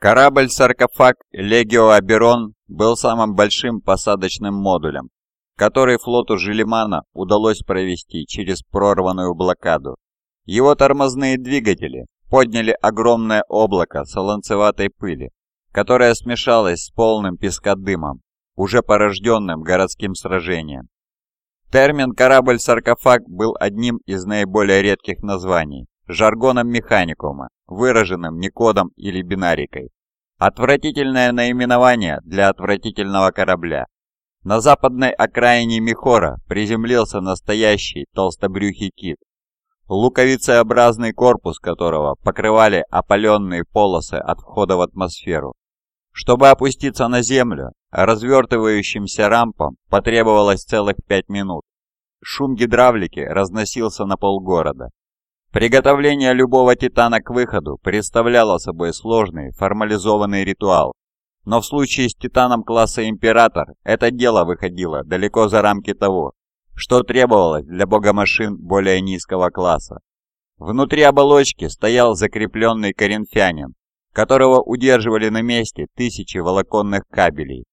Корабль-саркофаг «Легио Аберон» был самым большим посадочным модулем, который флоту Желимана удалось провести через прорванную блокаду. Его тормозные двигатели подняли огромное облако солонцеватой пыли, которое смешалось с полным пескодымом, уже порожденным городским сражением. Термин «корабль-саркофаг» был одним из наиболее редких названий, жаргоном механикума, выраженным не кодом или бинарикой. Отвратительное наименование для отвратительного корабля. На западной окраине Михора приземлился настоящий толстобрюхий кит, луковицеобразный корпус которого покрывали опаленные полосы от входа в атмосферу. Чтобы опуститься на землю, развертывающимся рампам потребовалось целых пять минут. Шум гидравлики разносился на полгорода. Приготовление любого титана к выходу представляло собой сложный формализованный ритуал, но в случае с титаном класса Император это дело выходило далеко за рамки того, что требовалось для богомашин более низкого класса. Внутри оболочки стоял закрепленный коринфянин, которого удерживали на месте тысячи волоконных кабелей.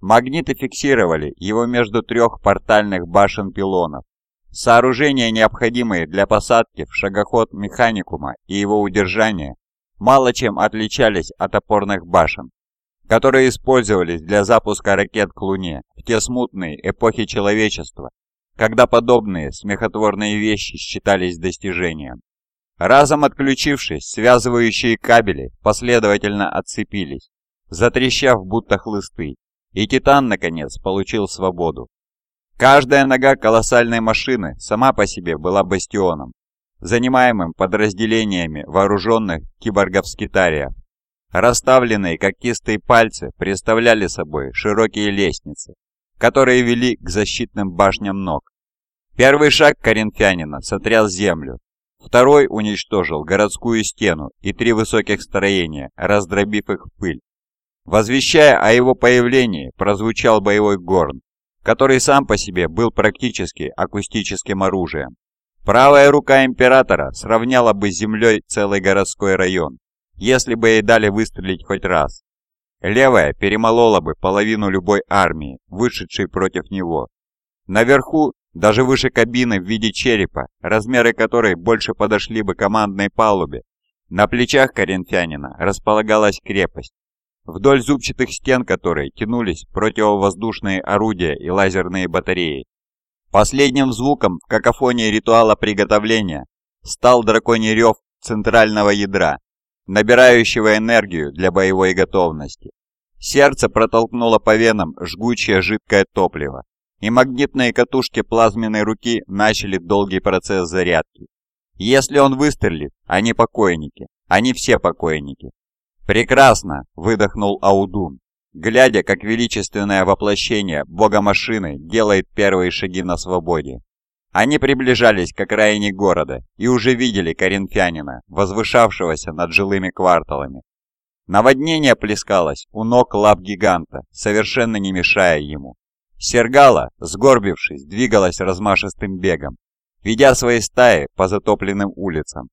Магниты фиксировали его между трех портальных башен пилонов. Сооружения, необходимые для посадки в шагоход механикума и его удержания, мало чем отличались от опорных башен, которые использовались для запуска ракет к Луне в те смутные эпохи человечества, когда подобные смехотворные вещи считались достижением. Разом отключившись, связывающие кабели последовательно отцепились, затрещав будто хлысты, и Титан, наконец, получил свободу. Каждая нога колоссальной машины сама по себе была бастионом, занимаемым подразделениями вооруженных киборгов-скитариев. Расставленные когтистые пальцы представляли собой широкие лестницы, которые вели к защитным башням ног. Первый шаг коринфянина сотряс землю, второй уничтожил городскую стену и три высоких строения, раздробив их в пыль. Возвещая о его появлении, прозвучал боевой горн, который сам по себе был практически акустическим оружием. Правая рука императора сравняла бы с землей целый городской район, если бы ей дали выстрелить хоть раз. Левая перемолола бы половину любой армии, вышедшей против него. Наверху, даже выше кабины в виде черепа, размеры которой больше подошли бы командной палубе, на плечах коринфянина располагалась крепость, вдоль зубчатых стен которой тянулись противовоздушные орудия и лазерные батареи. Последним звуком в какофонии ритуала приготовления стал драконий рев центрального ядра, набирающего энергию для боевой готовности. Сердце протолкнуло по венам жгучее жидкое топливо, и магнитные катушки плазменной руки начали долгий процесс зарядки. Если он выстрелит, они покойники, они все покойники, «Прекрасно!» – выдохнул Аудун, глядя, как величественное воплощение бога-машины делает первые шаги на свободе. Они приближались к окраине города и уже видели коринфянина, возвышавшегося над жилыми кварталами. Наводнение плескалось у ног лап гиганта, совершенно не мешая ему. Сергала, сгорбившись, двигалась размашистым бегом, ведя свои стаи по затопленным улицам,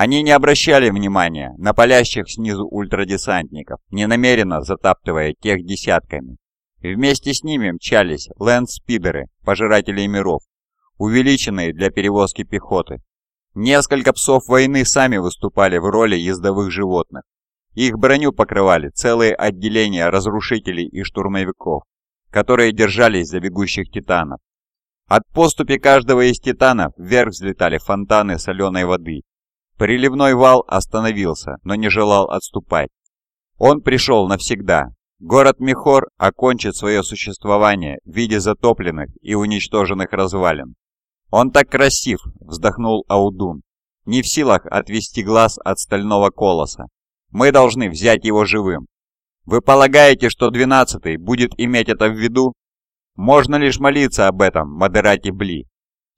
они не обращали внимания на палящих снизу ультрадесантников, не намеренно затаптывая тех десятками. Вместе с ними мчались лэндспидеры, пожиратели миров, увеличенные для перевозки пехоты. Несколько псов войны сами выступали в роли ездовых животных. Их броню покрывали целые отделения разрушителей и штурмовиков, которые держались за бегущих титанов. От поступи каждого из титанов вверх взлетали фонтаны соленой воды, Приливной вал остановился, но не желал отступать. Он пришел навсегда. Город Мехор окончит свое существование в виде затопленных и уничтоженных развалин. «Он так красив!» – вздохнул Аудун. «Не в силах отвести глаз от стального колоса. Мы должны взять его живым. Вы полагаете, что двенадцатый будет иметь это в виду? Можно лишь молиться об этом, Модерати Бли.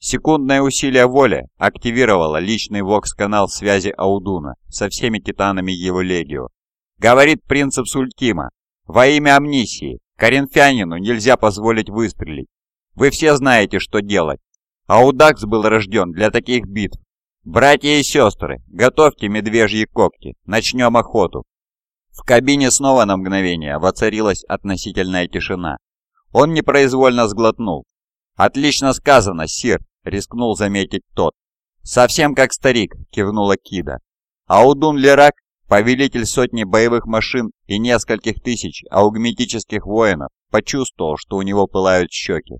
Секундное усилие воли активировало личный вокс-канал связи Аудуна со всеми титанами его легио. Говорит принцип Сультима. Во имя амнисии, коринфянину нельзя позволить выстрелить. Вы все знаете, что делать. Аудакс был рожден для таких битв. Братья и сестры, готовьте медвежьи когти, начнем охоту. В кабине снова на мгновение воцарилась относительная тишина. Он непроизвольно сглотнул. «Отлично сказано, сир», — рискнул заметить тот. «Совсем как старик», — кивнула Кида. Аудун Лерак, повелитель сотни боевых машин и нескольких тысяч аугметических воинов, почувствовал, что у него пылают щеки.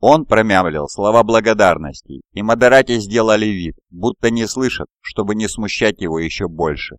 Он промямлил слова благодарности, и модерати сделали вид, будто не слышат, чтобы не смущать его еще больше.